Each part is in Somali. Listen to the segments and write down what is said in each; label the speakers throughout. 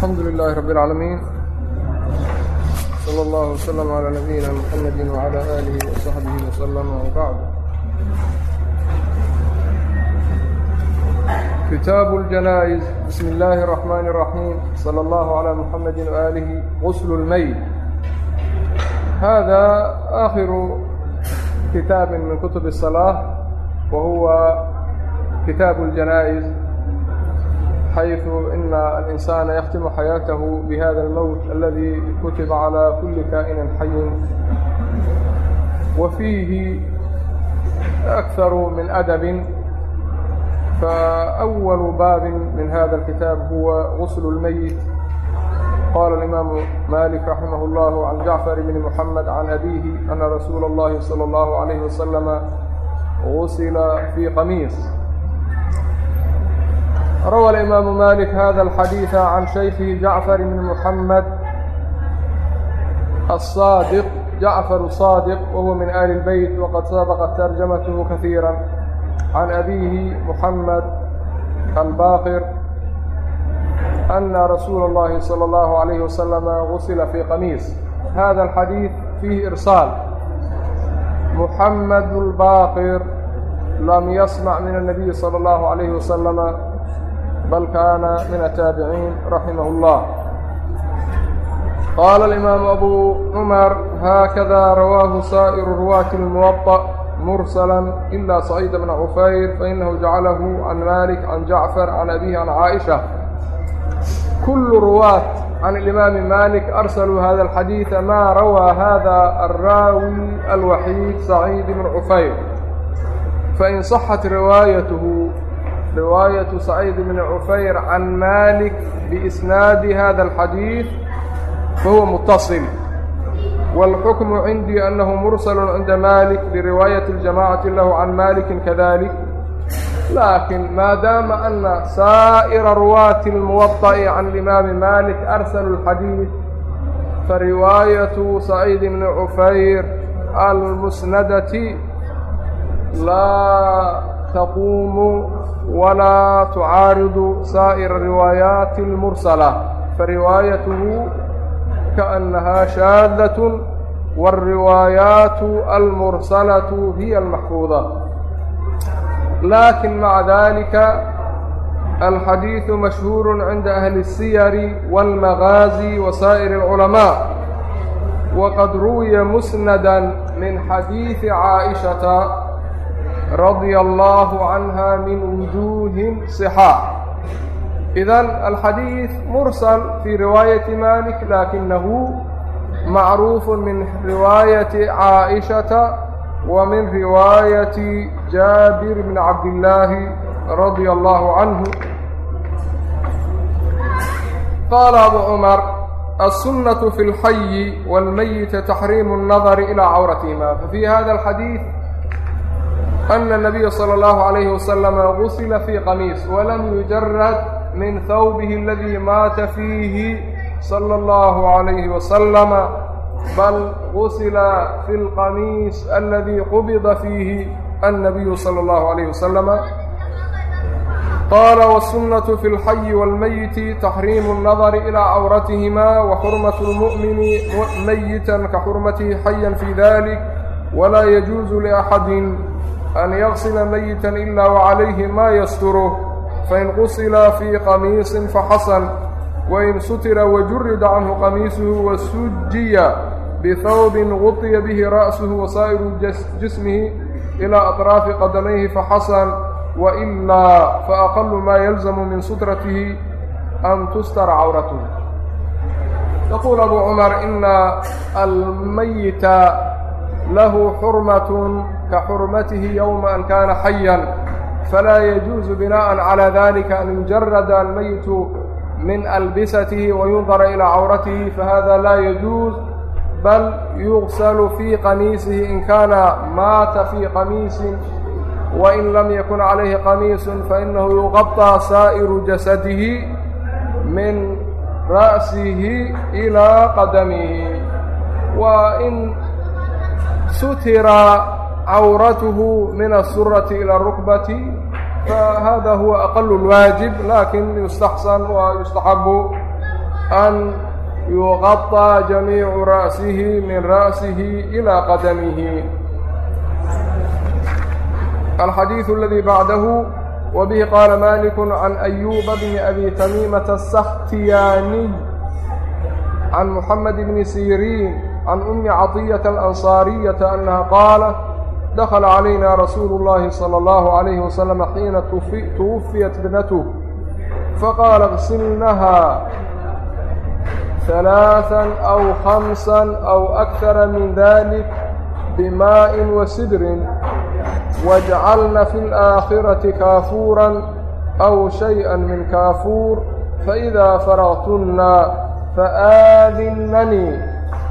Speaker 1: الحمد لله رب العالمين صلى الله وسلم على نبينا محمد وعلى آله وصحبه وسلم وبعد كتاب الجنائز بسم الله الرحمن الرحيم صلى الله على محمد وآله غسل الميت هذا آخر كتاب من كتب الصلاة وهو كتاب الجنائز xayثu ina alinsana ykhtimu xayaatahu bihada اlmowt aladi kutiba calى kuli kaa'nin xayin wa fiihi أkharu min adabi faأwalu baabi min hada اlkitaab huwa gusl اlmeyit qala اlimaamu malik raximah اllah can jacfar bni muxamed can abihi ana rasuula اllahi salى اllahu عalayh wasalama gusila fii qamiis روى الإمام مالك هذا الحديث عن شيخه جعفر بن محمد الصادق جعفر الصادق وهو من آل البيت وقد سبقت ترجمته كثيرا عن أبيه محمد الباقر أن رسول الله صلى الله عليه وسلم غسل في قميص هذا الحديث فيه إرسال محمد الباقر لم يسمع من النبي صلى الله عليه وسلم bal kaana min الtaaبiciin raximah الlah qaala الإimaam abu cmar haakada rawaahu saaئir ruwaati الmuwaطأ murslا إila saciid bna cufayr fainahu jacalahu can malik can jacfar can abihi can caaئiشha kul ruwaat can الإimaami malik arsaluu hada الxadiiثa ma rawaa hada الraawi alwaxiid saciid bn cufayr fain صaxat riwaayathu رواية سعيد بن عفير عن مالك بإسناد هذا الحديث فهو متصل والحكم عندي أنه مرسل عند مالك برواية الجماعة له عن مالك كذلك لكن ما دام أن سائر رواة الموطأ عن الإمام مالك أرسلوا الحديث فرواية سعيد بن عفير المسندة لا تقوم ولا تcاaرض سائر الرواaياaت المرسلة فرواaيته كأنها شhاaذة والرواaياaت المرسلة هي المحفوظة لكن مع ذلك الحديث مشهور عند أهل السير والمغازي وسائر العلماء وقد روي مسندا من حديث عائشة radia allahu canha min wujuuhin sixaa idan alxadiid mursal fii riwaayati malik laakinahu macruufu min riwaayati caa'ishata wa min riwaayati jaabir bn cabdillaahi radia allahu canhu qaala abu cumar الsunaة fi اlxayi wاlmayita taxriimu الnadar ilى cawratihima fafi hada اxadiiث ana nabiya sala allahu calayhi wasalama gusila fii qamiis walam yujarad min hawbihi aladii maata fiihi sala allahu calayhi wasalama bal gusila fi lqamiis aladii qubida fiihi annabiyu sala allahu calayhi wasalama qaala wasunnatu fi lxayi wاlmayiti taxriimu اnnadari ilaa cawratihima waxurmatu اlmu'mini mayitan kaxurmatihi xayan fii dalik walaa yajuuzu liaxadin لأحد أن يغسل ميتا إلا وعليه ما يستره فإن غسل في قميص فحسن وإن ستر وجرد عنه قميصه وسجي بثوب غطي به رأسه وسائر جسمه إلى أطراف قدميه فحسن وإلا فأقل ما يلزم من سترته أن تستر عورته يقول أبو عمر إن الميت له kaxurmatihi yowma an kaana xayan falaa yajuusu binaءa calى dalika an yujarada almayitu min albisatihi wayundara ilaa cawratihi fahada laa yajuus bal yuqsalu fii qamiisihi in kaana maata fii qamiisin wain lam yakun calayhi qamiisun fainahu yuqaطa saa'iru jasadihi min ra'sihi ilaa qadamihi. Waa in sutira عورته من السرة إلى الركبة فهذا هو أقل الواجب لكن يستحسن ويستحب أن يغطى جميع رأسه من رأسه إلى قدمه الحديث الذي بعده وبه قال مالك عن أيوب بن أبي تميمة السختياني عن محمد بن سيرين عن أم عطية الأنصارية أنها قالت دخل علينا رسول الله صلى الله عليه وسلم حين توفيت ابنته فقال اغسلنها ثلاثا أو خمسا أو أكثر من ذلك بماء وسدر واجعلن في الآخرة كافورا أو شيئا من كافور فإذا فرغتن فآذنني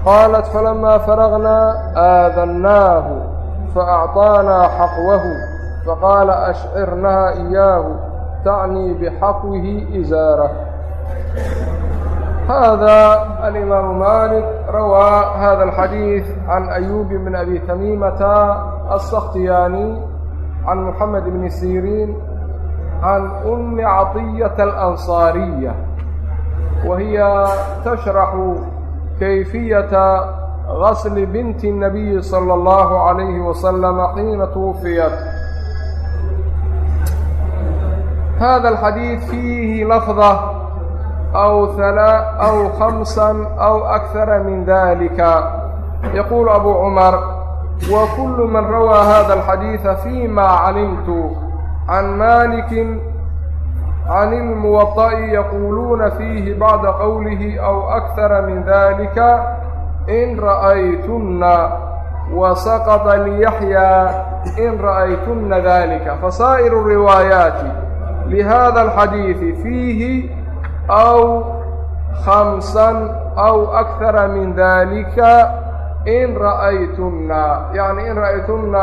Speaker 1: قالت فلما فرغنا آذناه فأعطانا faأcطaanaa xaqwahu faqaala ashcirnaa إiyaahu tacnii bxaqwihi izaarة hada alimaamu malik rawaa hada alxadiid can ayuubi bn abi tamiimata aلsakhtiyaani can muxamed bni siriin can umi caطiyata alansaariya wa hiya tashraxu kayfiyata غسل بنت النبي صلى الله عليه وسلم حين توفيت هذا الحديث فيه لفظة أو أو خمسا أو أكثر من ذلك يقول أبو عمر وكل من روى هذا الحديث فيما علمت عن مالك عن الموطأ يقولون فيه بعد قوله أو أكثر من ذلك إن رأيتن وسقط ليحيى إن رأيتن ذلك فسائر الروايات لهذا الحديث فيه أو خمسا أو أكثر من ذلك إن رأيتن يعني إن رأيتن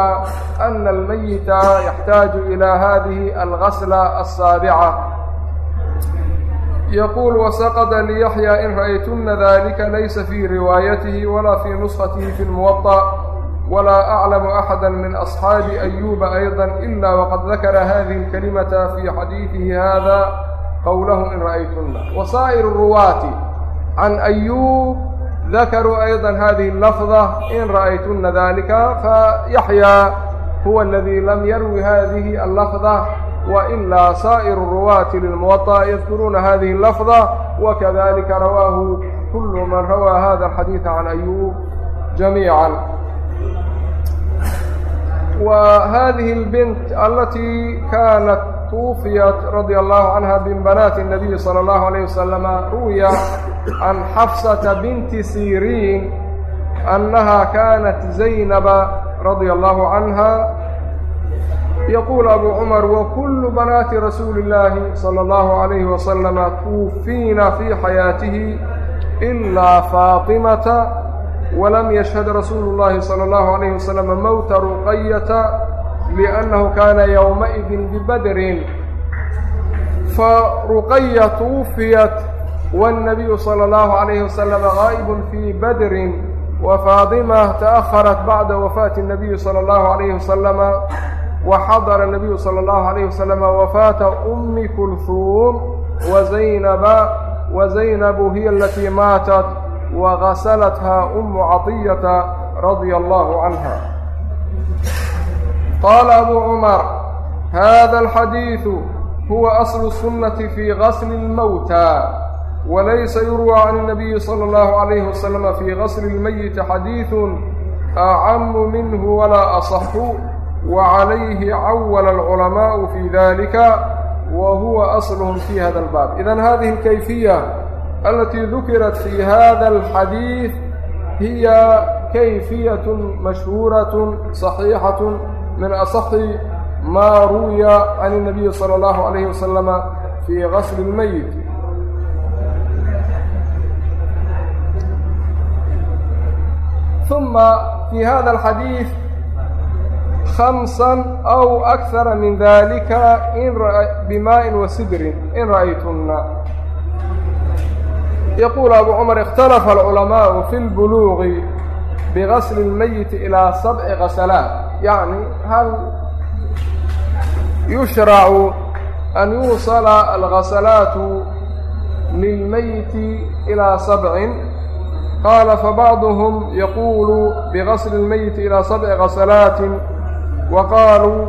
Speaker 1: أن الميت يحتاج إلى هذه الغسلة السابعة yaquul wasaqada liyaxyaa in ra'aytuna dalika laysa fii riwaayatihi walaa fii nuskhatihi fi lmuwaطa walaa aclamu axada min asxaabi ayuuba ayضa ila waqad dakara hadihi اlkalimata fii xadiidihi hada qowlahu in ra'aytuna wasaa'ir ruwaati can ayuub dakaruu ayضa hadihi اlafda in ra'aytuna dalika fayaxyaa huwa aladi lam yarwi hadihi allafda وإلا سائر الرواة للموطأ يذكرون هذه اللفظة وkذلika رواه كل من روى هذا الحديث عن أيوب جميعا وهذه البنت التي كانت توفيت رضي الله عنها من بنات النبي صلى الله عليه وسلم روي عن حفصة بنت سيرين أنها كانت زينب رضي الله عنها yaquul abu cumar wakulu banaati rasuuli illaahi sala allahu calayhi wasalama tuufiina fii xayaatihi ilaa faatimata walam yashhad rasuulu اllahi salى اllahu عalayh wasalama mowta ruqayata liannahu kaana yowmaidin bibadrin faruqaya tuwufiyat wالnabiyu salى اllahu عalayhi wasalama gaa'ibun fii badrin wafaatima ta'aharat bacda wafaati الnabiyi salى اllahu عalayh wasalama وxadر النبiyu slى الlه عليه وsلم وفاaةa أmi كلثuم وزaynبa وزaynب hiy اlatيi maatت وغaسلتha أm caطيةa رadي الله عanهa qاl أbو cمر hذa الxadيiث هو أصل السنة في غسل الموتى وليس يروى عن النبي صلى الله عليه وسلم في غسل الميت xadيiث أعم منه ولا أصح وعalayhi cawala الculamaaءu fii dalika wa huwa aslhm fi hada اlbaab idan hadihi اlkayfiya alatii dukirat fi hada اlxadiid hiya kayfiyaة mashhuuraة صaxiixaة min aصxi ma ruwiya can الnabiyi salى اllahu عalayhi wasalama fii gasli اlmeyit ثuma fii hada اxadiiث خمسا أو أكثر من ذلك إن بماء وسدر إن رأيتن يقول أبو عمر اختلف العلماء في البلوغ بغسل الميت إلى سبع غسلات يعني هل يشرع أن يوصل الغسلات lilmeyiti ilaa sabcin qaala fabacduhum yaquulu bigasli اlmeyiti ilaa sabci gasalaatin وqاalوا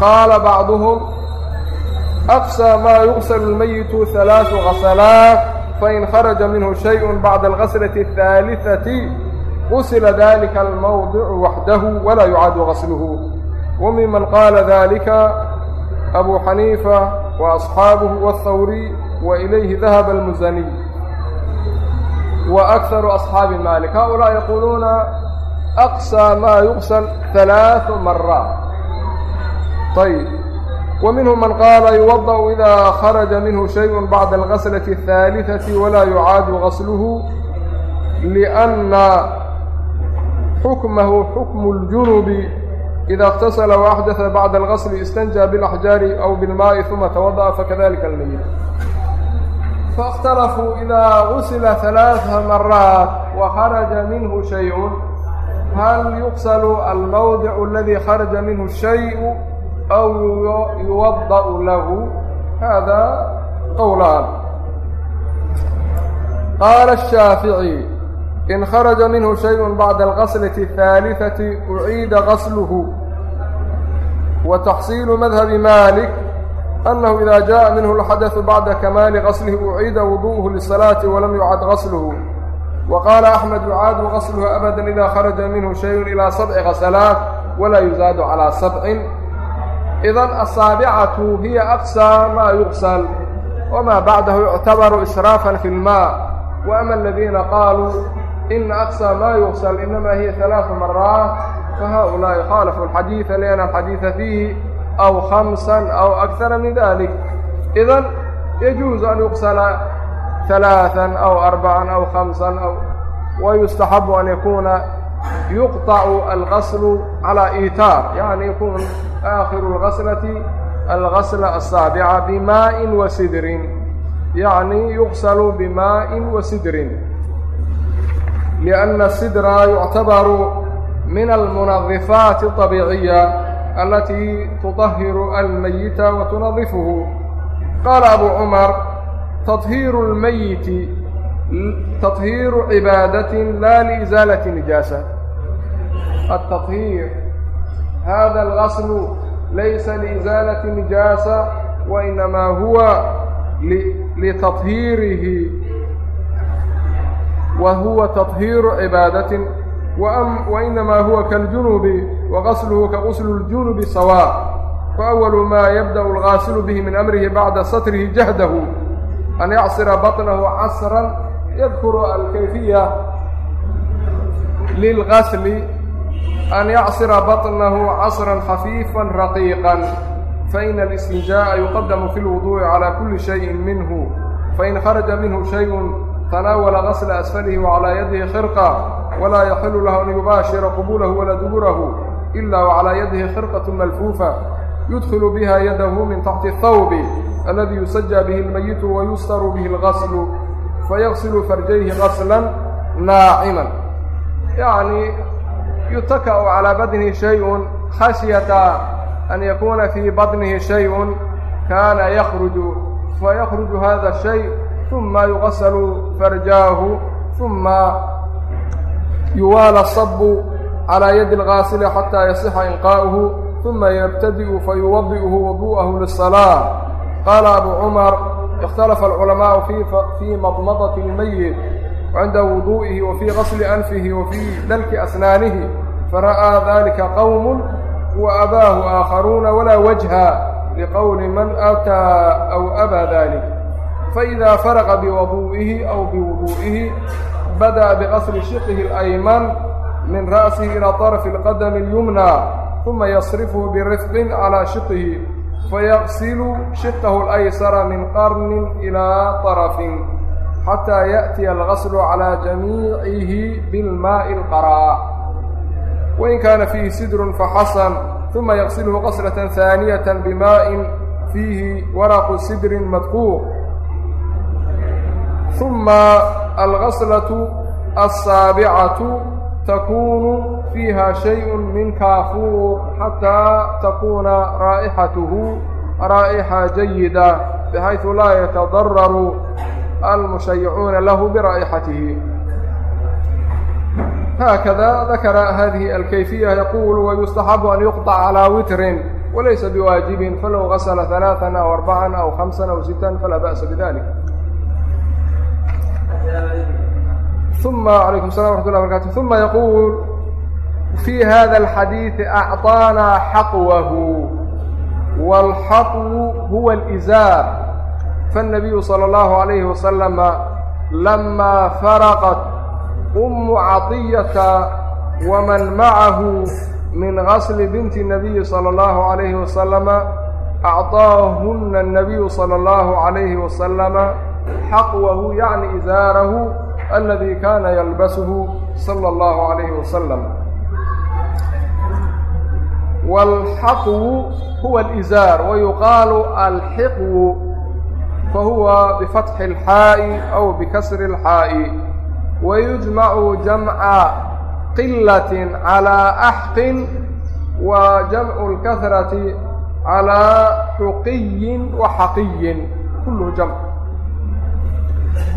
Speaker 1: qاala bعضهم أqsى ma يغsل المyت ثaلاaث غسلاaت fain khرجa minه شhayء bعda الغسلة الثاaلiثة غsla ذلika الmوdع وaxdah وlaa يuعad غسlه وmiman qاala ذلika أbu xaنيiفة وأصxaabه والhawري وإlayhi ذahب المزني. وأkثر أصحاabi mالك haؤuلاa يquuluuna أقصى ما يغسل ثلاث مرات طيب ومنهم من قال يوضأ إذا خرج منه شيء بعد الغسلة الثالثة ولا يعاد غسله لأن حكمه حكم الجنوب إذا اغتسل وأحدث بعد الغسل استنجى بالأحجار أو بالماء ثم توضأ فكذلك الميت فاختلفوا إذا غسل ثلاث مرات وخرج منه شيء hal yuqslu almawdicu aladi kharaja minhu shayu aw yuwada'u lahu hada qowlaan qaala الshaafiعي in kharaja minhu shayء bacda alkhaslati الثaaliثaةi uciida qasluhu وتxصiل madhabi malik أnnahu إida jaءa minhu اlxadaثu bacda kamaali qaslhi uciida wudu'uhu liلsalaaةi walam yucad qaslhu wa qaala axmed yucaadu gasluhu abada ida kharaja minhu shayء ilى sabci gasalaat walaa yuzaadu calىa sabcin idan asaabicatu hiya aqsى ma yugsal wma bacdahu yuctabaru israafa fi اlma waama aladiina qaaluu ina aqsى ma yugsl inama hiya ثalaaثu maraat fahaؤulaaءi khaalafuu اlxadiiثa liأnna alxadiiثa fiihi aw khamsa aw akara min dalik idan yajuuzu an yuqsla ثaلaaثa aw arbعa aw خaمسa aw ويustaxab an yakuna yuqطc algasl calى iitaar yaعni yakun آkhiru اlgaslaةi algasla الsaaبca bmaءi wasidrin yaعni yuqsl bmaءi wasidrin لأna الsidra yuعtabar min almunadifaati الطabiiciya alati tuطahir almayita wa tunadifhu qaala abu cmar tahiiru lmayiti tahiiru cibaadatin laa liisaalati nijaasa atahiir hada algaslu laysa liisaalati nijaasa wainamaa huwa litahiirihi wa huwa tahiiru cibaadatin wainamaa huwa kaljunubi waqasluhu kaquslu ljunubi sawaa faأwalu maa yabdأ اlgaasilu bihi min amrihi bacda satrihi jahdahu سطره جهده أن يعصر بطنه عصرا يذكر الكيفية للغسل أن يعصر بطنه عصرا خفيفا رقيقا فإن الاستنجاء يقدم في الوضوء على كل شيء منه فإن خرج منه شيء تناول غسل أسفله وعلى يده خرقة ولا يحل له أن يباشر قبوله ولا دبره إلا وعلى يده خرقة ملفوفة يدخل بها يده من تحت الثوب الذي يسجى به الميت ويستر به الغسل فيغسل فرجيه غسلا ناعما يعني يتكأ على بدنه شيء خشية أن يكون في بطنه شيء كان يخرج فيخرج هذا الشيء ثم يغسل فرجاه ثم يوالى الصب على يد الغاسل حتى يصح إنقاؤه ثم يبتدئ فيوضئه وضوءه للصلاة قال أبو عمر اختلف العلماء في في مضمضة الميت عند وضوئه وفي غسل أنفه وفي دلك أسنانه فرأى ذلك قوم وأباه آخرون ولا وجه لقول من أتى أو أبى ذلك فإذا فرغ بوضوئه أو بوضوئه بدأ بغسل شقه الأيمن من رأسه إلى طرف القدم اليمنى ثم يصرفه برفق على شقه فيغسل شقه الأيسر من قرن إلى طرف حتى يأتي الغسل على جميعه بالماء القراء وإن كان فيه سدر فحسن ثم يغسله غسلة ثانية بماء فيه ورق سدر مدقوق ثم الغسلة السابعة تكون فيها شيء من كافور حتى تكون رائحته رائحة جيدة bxayثu laa yatadararu almushayicuuna lahu bira'ixatihi haakada dakara hadihi alkayfiya yaqul wayustaxabu an yuqطc calىa witrin walaysa biwaajibin falow gasla ثaلaaثa aw arbaca aw hamsa aw sita falaa ba'sa bidalik uma alaykum الslam وraxmat llah barkatu uma yaquul في hذا الxadيiث أعطاnaa xaqwh والxaqو huوa الإزاar فالنبي صلى الله عليه وسلم لما فرقت أم عطية ومن معه من غسل بنت النبي صلى الله عليه وسلم أعطاهن النبي صلى الله عليه وسلم aladi kaana yalbasuhu sala allahu calayhi wasalam waalxaqwu huwa alizaar wa yuqaalu alxiqwu fahuwa bifatxi alxaa'i aw bikasri alxaa'i wayujmacu jamca qilatin calaa axqin wa jamcu lkasrati calaa xuqiyin wa xaqiyin kulluhu jamc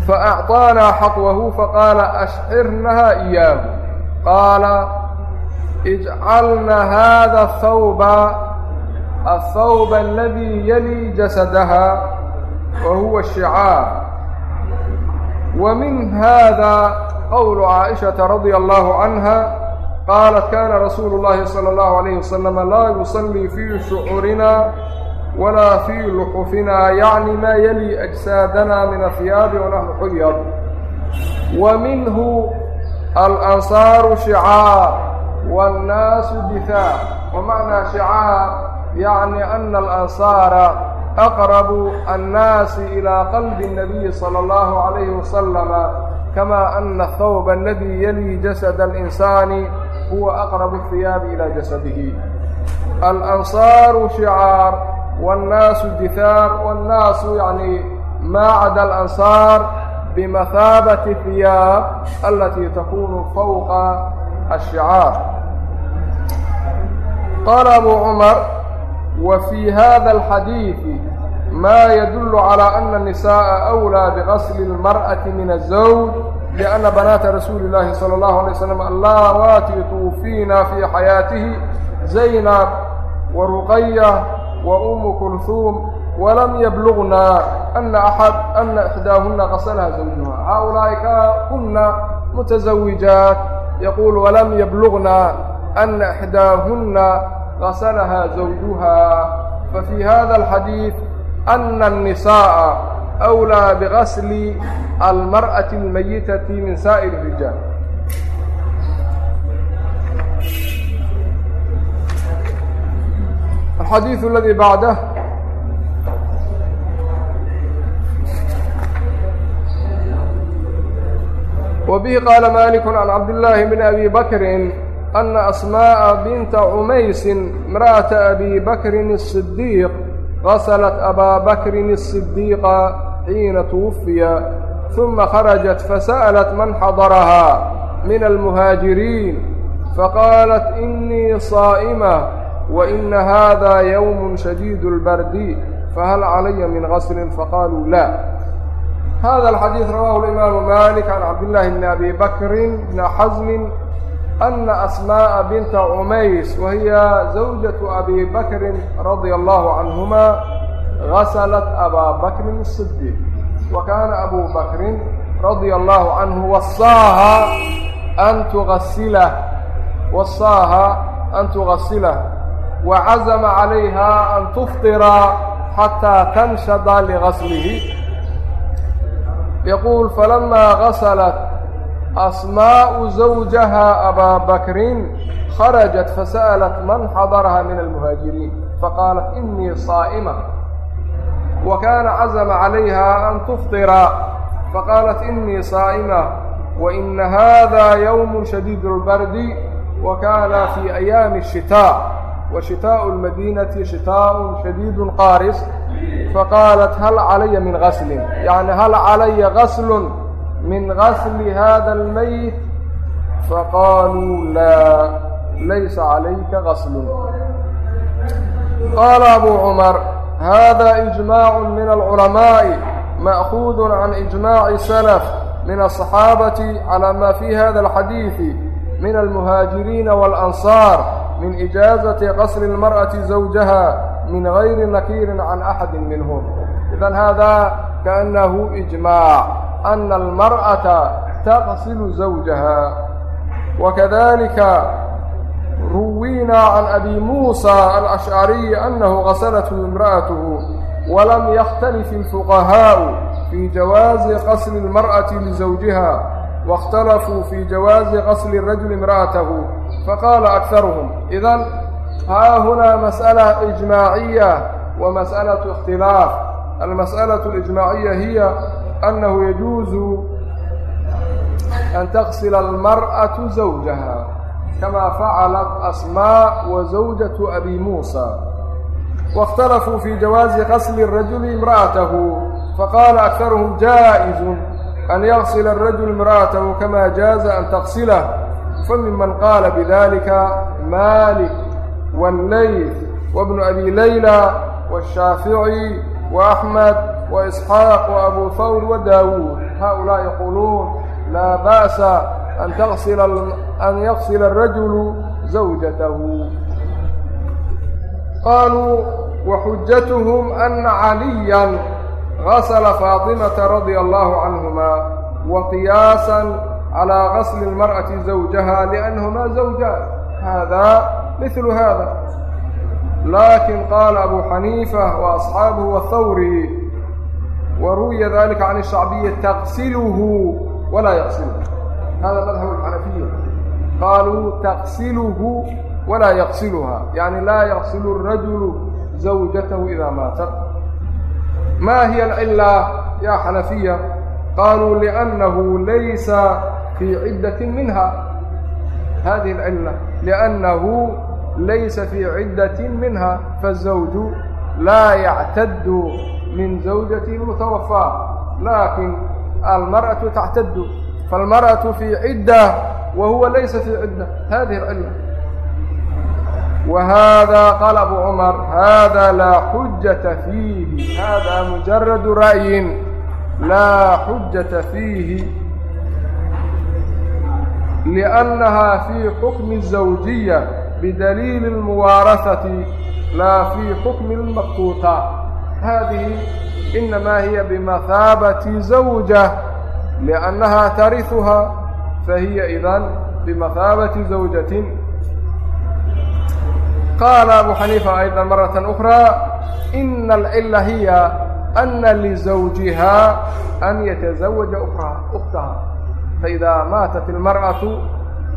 Speaker 1: فأعطانا حطوه فقال أشعرنها إياه قال اجعلنا هذا الثوب الثوب الذي يلي جسدها وهو الشعار ومن هذا قول عائشة رضي الله عنها قالت كان رسول الله صلى الله عليه وسلم لا يصلي في شعورنا walaa fii luxufinaa yacni maa yali ajsaadanaa min ahiyaabi wanaxnu xubyad wa minhu alansaaru shicaar waannaasu difaac wa macnaa shicaar yacni ana alansaara aqrabu annaasi ilaa qalbi اnabiyi salى اllahu calayhi wasalama kama ana athawba aladi yali jasad alinsaani huwa aqrabu ahiyaabi ilaa jasadihi. Alansaaru shicaar والناس جثام والناس يعني ما عدا الأنصار بمثابة الثياب التي تكون فوق الشعار قال أبو عمر وفي هذا الحديث ما يدل على أن النساء أولى بغسل المرأة من الزوج لأن بنات رسول الله صلى الله عليه وسلم اللواتي توفينا في حياته زينب ورقية وأم كلثوم ولم يبلغنا أن أحد أن إحداهن غسلها زوجها هؤلاء كن متزوجات يقول ولم يبلغنا أن إحداهن غسلها زوجها ففي هذا الحديث أن النساء أولى بغسل المرأة الميتة من سائر الرجال الحديث الذي بعده وبه قال مالك عن عبد الله بن أبي بكر أna asmaaءa binta cumaysin imra'ata abi bakrin الصidiiq غaslat abaa bakrin الصidiiqa xiina twufiya ثuma kharajat fasa'lat man xadarahaa min almuhaajiriin faqaalat inii saa'imة waina hada ywm shadiid اlbardi fahal calaya min gasrin faqaluu la hada alxadiid rawahu imaamu malik can cabdillaahi bni abi bakrin bni xasmin ana asmaaءa binta cumays wahiya zawjaةu abi bakrin radia allahu canhuma gasalat abaa bakrin sidiq wa kaana abu bakrin radia allahu canhu wasaaha an tuasilah wasaaha an tugasilah wacazama calayha an tuftira xataa tanshada ligaslihi yaquul falama gasalat asmaaءu zawjaha abaa bakrin kharajat fasa'alat man xadaraha min almuhaajiriin faqaalat inii saa'ima wa kaana cazama calayha an tuftira faqaalat inii saa'ima waina hada ywm shadiid اlbardi wa kaana fii ayaami الshitaaء وشhitاaء المdينة شhitاaء شhdيد qاaرس fqاaلت hل عlya miن غسل يعnي hل عlya غسل miن غسل hذا المyت faqاalوu lاa laysa عlayka غسل qال أbو cمر hذا إجماع miن العلماء مأخوذ عن إجماع السلف miن الصحاaبة عlى ma في hذا الحadيiث miن المهاaجiريiن والأنصار min ijaazati qasri اlmarأaةi zawjaha min gayri nakiirin can axadi minhum. Idan hada kaأnnahu ijmaac ana almarأaةa taqsilu zawjaha. Wakadalika ruwiina can abi muusa alأshcariyi anahu qasalathu imra'ath walam yakhtalif اlfuqahaءu fii jawaazi qasri اlmarأaةi lizawjiha waاkhtalafuu fii jawaazi qasri الrajuli imra'atahu faqaala akaruhum idan haa hunaa masأala iجmaaciya wa masأalaة اkhtilaaf almasأalaة اlijmaaciya hiya annahu yajuuzu an taqsila almarأaةu zawjaha kama facalat asmaa wa zawjaةu abi muusa waاkhtalafuu fi jawaazi qasli rajuli imra'atahu faqaala akaruhum jaa'izu an yaqsila الrajul imra'atahu kama jaaza an taqsilah فممن قال بذلك مالك والليث وابن أبي ليلى والشافعي وأحمد وإسحاق وأبو ثور وداود هؤلاء يقولون لا بأس أن تغسل أن يغسل الرجل زوجته قالوا وحجتهم أن عليا غسل فاطمة رضي الله عنهما وقياسا calىa qasli اlmarأaةi zawjaha liأnnahumaa zawjaan hada milu hada laakin qaala abu xaniifa wa asxaabuhu wahawri wa ruwiya dalika can الshacbiyi taqsilhu walaa yaqsilhu hada madhab xanafiya qaaluu taqsilhu walaa yaqsilha yani laa yaqsilu الrajulu zawjatahu idaa maatat ma hiya alcila ya xanafiya qaluu liأnnahu laysa fii ciddatin minha hadihi alcilla liannahu laysa fii ciddatin minha fazawju laa yactaddu min zawjati mutawafaa laakin almar'atu tactaddu faalmar'atu fii cidda wa huwa laysa fii cidda hadihi alcilla وhda qال abu cmar hada laa xujata fiihi hada mujaradu ra'yin laa xujata fiihi لأنها في حكم الزوجية بدليل الموارثة لا في حكم المقطوطة هذه إنما هي بمثابة زوجة لأنها ترثها فهي إذن بمثابة زوجة قال أبو حنيفة أيضا مرة أخرى إن العلة هي أن لزوجها أن يتزوج أختها فإذا ماتت المرأة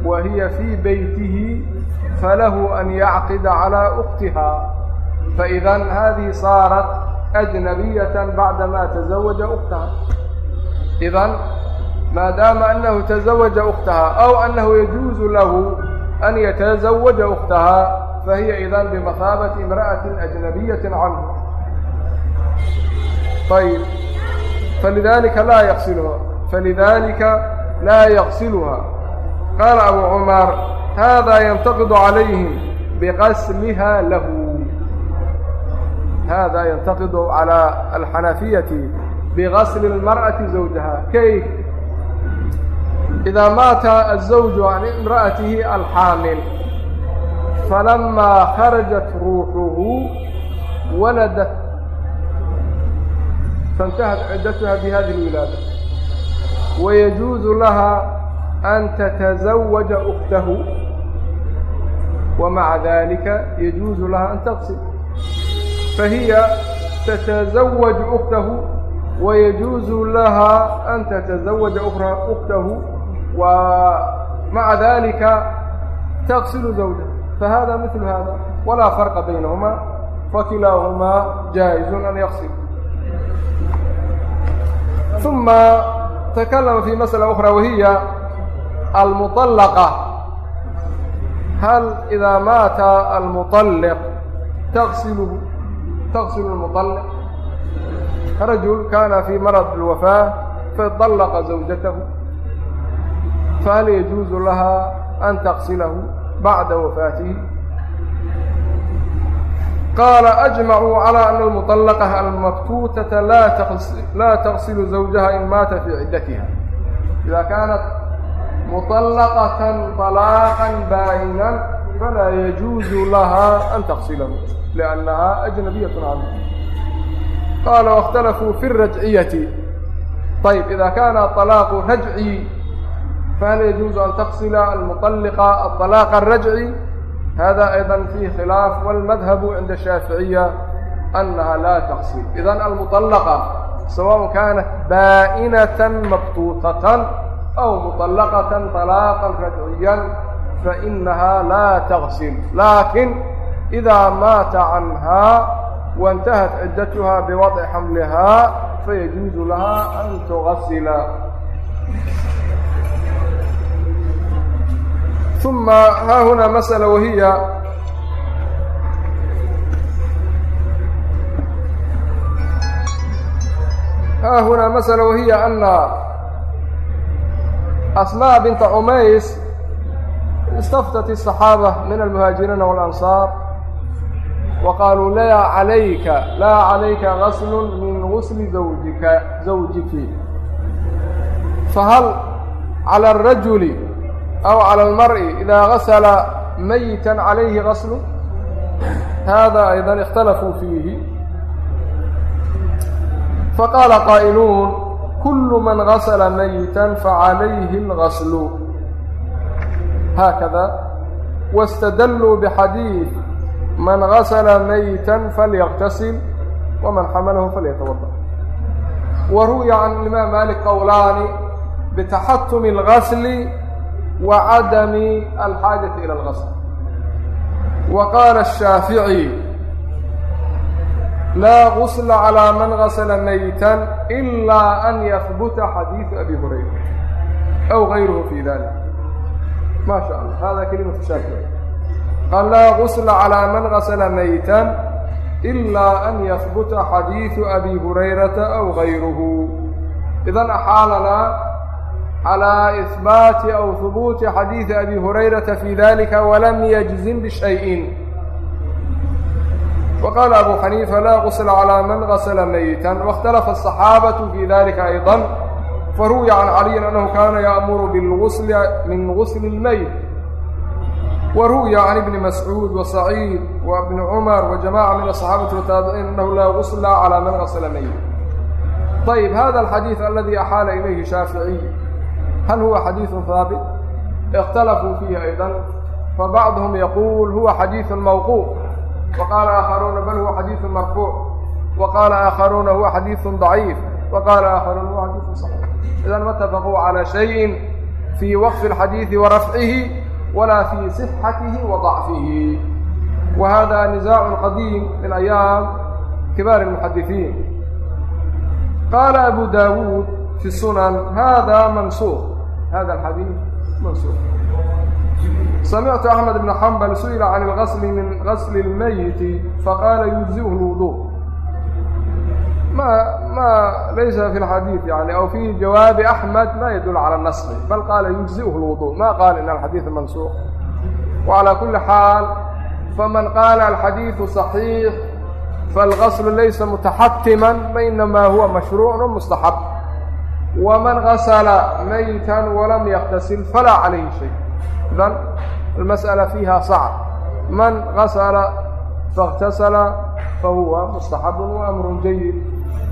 Speaker 1: وهي في بيته فله أن يعقد على أختها فإذا هذه صارت أجنبية بعدما تزوج أختها إذا ما دام أنه تزوج أختها أو أنه يجوز له أن يتزوج أختها فهي إذا بمثابة امرأة أجنبية عنه طيب فلذلك لا يغسلها فلذلك laa yaqsiluhaa qaala abu cumaar haadaa yantaqidu calayhim biqasmiha lahu. Haadaa yantaqidu calaa alxanafiyati bigasli اlmar'ati zawjaha. Kayf. Idaa maata azawju can imra'atihi alxaamil falamaa kharajat ruuxuhu waladat faاntahat ciddatuha bi hadihi اlwilaada لها أن تتزوج أخته ومع ذلك يجوز لها أن تغسل فهي تتزوج أخته ويجوز لها أن تتزوج أخرى أخته ومع ذلك تغسل زوجها فهذا مثل هذا ولا فرق بينهما فكلاهما جائز أن يغسل ثم takalama fii masala ukhra wahiya almuallaqa hal idaa maata almualliq taqsilu taqsilu lmualliq rajul kaana fii marad alwafaa fadallaqa zawjatahu fahal yajuuzu laha an taqsilahu bacda wafaatihi qaala ajmacuu calaa ana almuطallaqaha almafkuutata laa taqsilu zawjaha in maata fii ciddatiha idaa kaanat muطallaqatan طalaaqan baa'inan falaa yajuuzu lahaa an taqsilahu liannahaa ajnabiyat canhu qaala waاkhtalafuu fi rajciyati ayb ida kaana طalaaqu rajci fahal yajuuzu an taqsila almuطalliqa aطalaaqa arajci hada ayضa fiih khilaaf wاlmadhabu cinda الshaaficiya annaha laa taqsir idan almuطalaqa sawaء kaanat baa'inaة mabtuutaة aw muطalaqaة طalaaqa radciyan fainaha laa taqsil laakin إidaa maata canhaa waاntahat ciddatuha biwadci xamlihaa fayajuuzu lahaa an tugasila ثuma haa huna masألة wahiya haa huna masألة wahiya ana asmاء binta cumays istaftat الصaxaabة min almuhaajiriina wاlanصاar waqaaluu laa calayka laa calayka gasl min gusli zawjika zawjiki fahal calى الrajuli aw calى اlmar'i idaa gasla mayita calayhi gaslu hada aydan ikhtalafuu fiihi faqaala qaa'iluun kullu man gasla mayitan facalayhi اlgaslu haakada wاstadalluu bxadiid man gasla mayita falyaqtasil wman xamalahu falyatawada wa ru'ya can imaam malik qowlaani bitaxatumi اlgasli وcdm الxاaجة ilى الغsل وqاl الشhاaفiعي laa غsل عlى man غsل maytا إlا أn yhbta xadيiث أbي هurayra أو غayrh في ذلك. ma شhاء اله hada klimaة شhاaفiعي qاl laa غsل عlى man غsل maytا إlا أn yhbta xadيiث أbي هurayraةa أو غayrh إdan xاalnaa calى isbaati aw hubuuti xadiidi abi hurayrata fi dalika walam yajzim bishay-in waqaala abu xaniifa laa qusla calى man gasla meyitan waاkhtalafa الصaxaabaة fi dalika ayضا faruwiya can caliyin annahu kaana yaamuru bاlgusli min gusli اlmeyt waru'ya can ibni mascuud wasaciid wabni cumar wajamaca min aصaxaabati wataabiciin annahu laa gusla calى man gasla meyit ayb hada alxadiid aladi axaala ilayhi shaaficiy hal huwa xadiiثu haabit اkhtalafuu fiihi ayضا fabacضهm yaquul huwa xadiiثu mawquuf وqaala aakharuuna bal huwa xadiiثu marfuuc وqaala aakharuuna huwa xadiiثu ضaciif وqaala aakharuuna huwa xadiiثu صaxiix idan ma tafaquu calى شhayءi fii waqfi الxadiiثi warafcihi wala fii صixatihi waضacfihi wa hada nisaac qadiim min ayaam kibaar الmuxadiثiin qaala abu daawuud fi sunan hada mansuuq hada الxadiiث mansuuq samictu axmed bn xambal su'ila can اlgasli min gasli اlmayiti faqaala yujzi'hu اlwudu ma ma laysa fi اlxadiid yani aw fi jawaabi axmed ma yadul cala اnasri bal qaala yujzi'hu اlwudu ma qaala in alxadiiث mansuuq wcalى kuli xaal faman qaala alxadiiثu صaxiix faاlgaslu laysa mutaxatima fainama huwa mashruuc mustaxab waman gasla mayta walam yaktasil falaa calayhi shay idan almasأala fiiha sacb man gasla faاktasala fahuwa mustaxab waamru jayid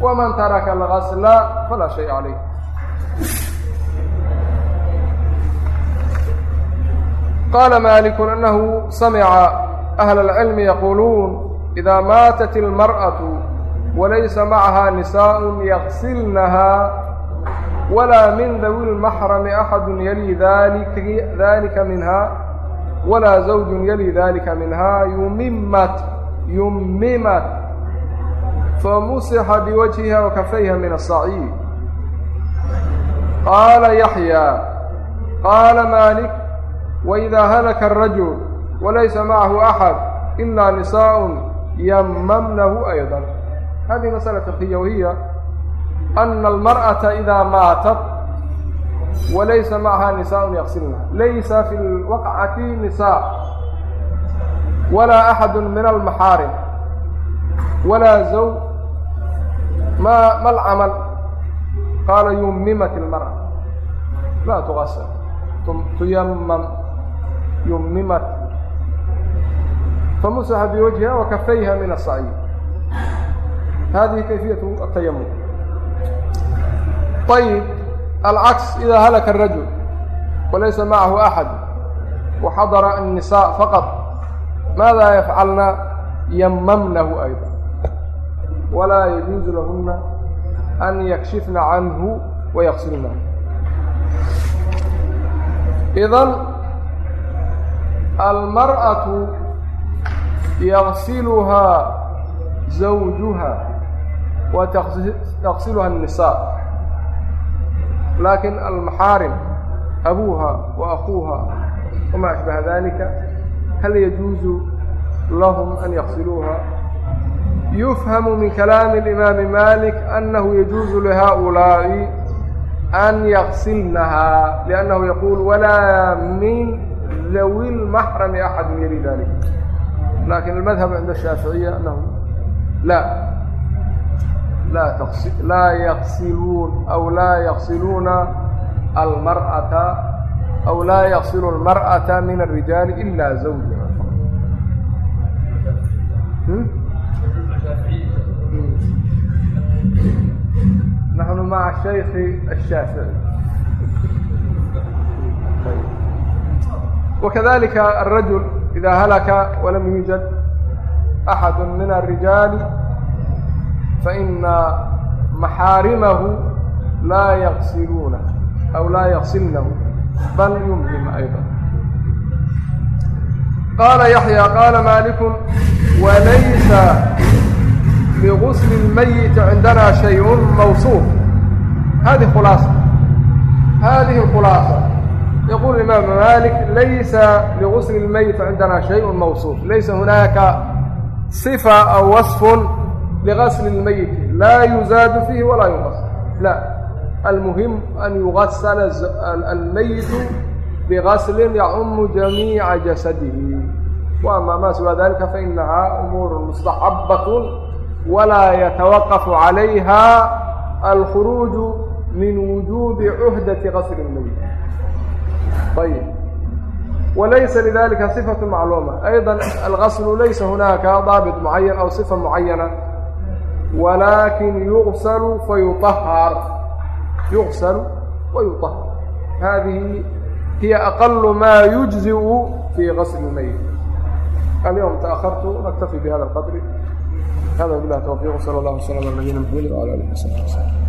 Speaker 1: waman taraka algasla falaa shay calayh qaala maliku anahu samica ahla اlcilmi yaquuluun إida maatat اlmarأaةu walaysa macaha nisaaء yagsilnaha walaa min dawi lmaxrami axadu yali dalika minhaa walaa zawjun yali dalika minhaa yumimat yumimat famusixa biwajhiha wakafayha min asaciid qaala yaxyaa qaala maalik waidaa halaka arajul walaysa macahu axad ilaa nisaa'un yamamnahu aydan hadihi masala fiqhiya wahiya ana almar'ata idaa maatat walaysa macaha nisaaun yaqsilna laysa fi lwaqcati nisaa walaa axadu min almaxaarim walaa zawj ma ma alcamal qaala yumimat ilmar'a laa tuqasir tuyamam yumimat famusaxa biwajhiha wakafayha min asaciid hadihi kayfiyaة atayamum ayib alcaks idaa halaka arajul walaysa macahu axad waxadara annisaa faqad maadaa yafcalna yamamnahu ayda walaa yajuusu lahunna an yakshifna canhu wayaqsilna idan almar'atu yagsiluhaa zawjuha wa taqsiluha annisaa lakin almaxaarim abuuha wa akuuha wama ashbaha dalika hal yajuuzu lahum an yaqsiluuha yufhamu min kalaami اlimaami malik anahu yajuuzu lihaؤulaaءi an yaqsilnaha liannahu yaquul walaa min dawi lmaxrami axadu yali dalik lakin almadhab cinda الshaaficiya anahu la laa yaqsiluun aw laa yaqsiluuna almar'ata aw laa yaqsilu اlmar'ata min الrijaali ila zawjiha naxnu maca shayki الshaafiعي wakadalika الrajul ida halaka walam yuujad axad min الrijaali faina maxaarimahu laa yaqsiluuna aw laa yaqsilnahu bal yumhim ayda qaala yaxya qaala maaliku walaysa ligusli اlmayiti cindana shayءu mawsuuf hadihi khulaasa hadihi khulaasa يقول الإمام مالك ليس لغسل الميت عندنا شيء موصوف. ليس هناك صفة أو وصف ligasli اlmeyiti laa yuzaadu fiihi walaa yuqas la almuhim an yugasala almeyitu bigaslin yacumu jamiica jasadihi waama maa siwaa dalika fainahaa umuuru mustaxabatun walaa yatawaqafu calayha alkhuruuju min wujuubi cuhdati gasli اlmeyit ayb وليس لذلك صفة معلومة. أيضا الغسل ليس هناك ضابط معين أو صفة معينة. ولكن يغسل فيطهر يغسل ويطهر هذه هي أقل ما يجزئ في غسل الميت اليوم تأخرت نكتفي بهذا القدر هذا بالله توفيق صلى الله وسلم على نبينا محمد وعلى آله وصحبه وسلم